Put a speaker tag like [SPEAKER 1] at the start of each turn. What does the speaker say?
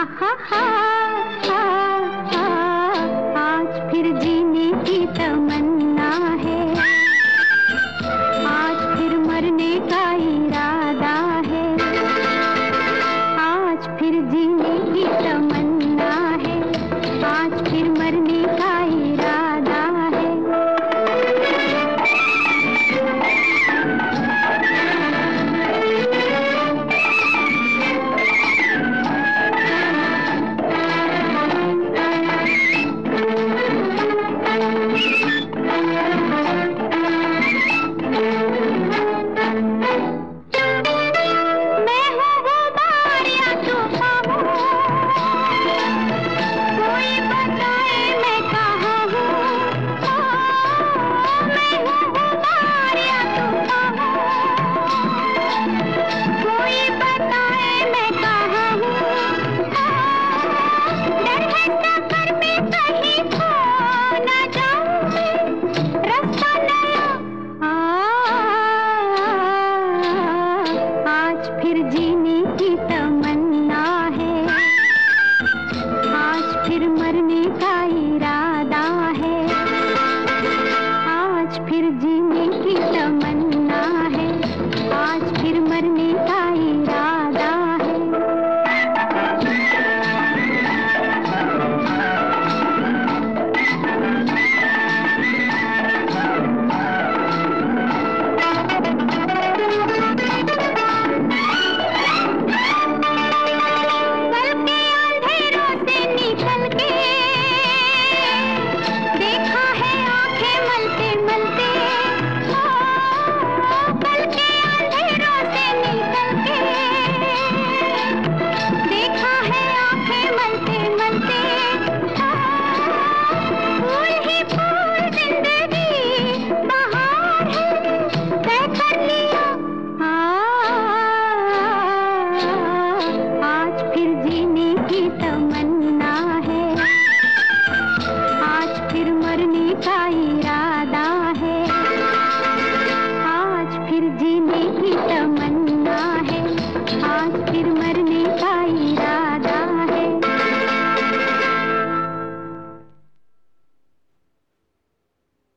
[SPEAKER 1] ha ha ha. फिर जीने की तमन्ना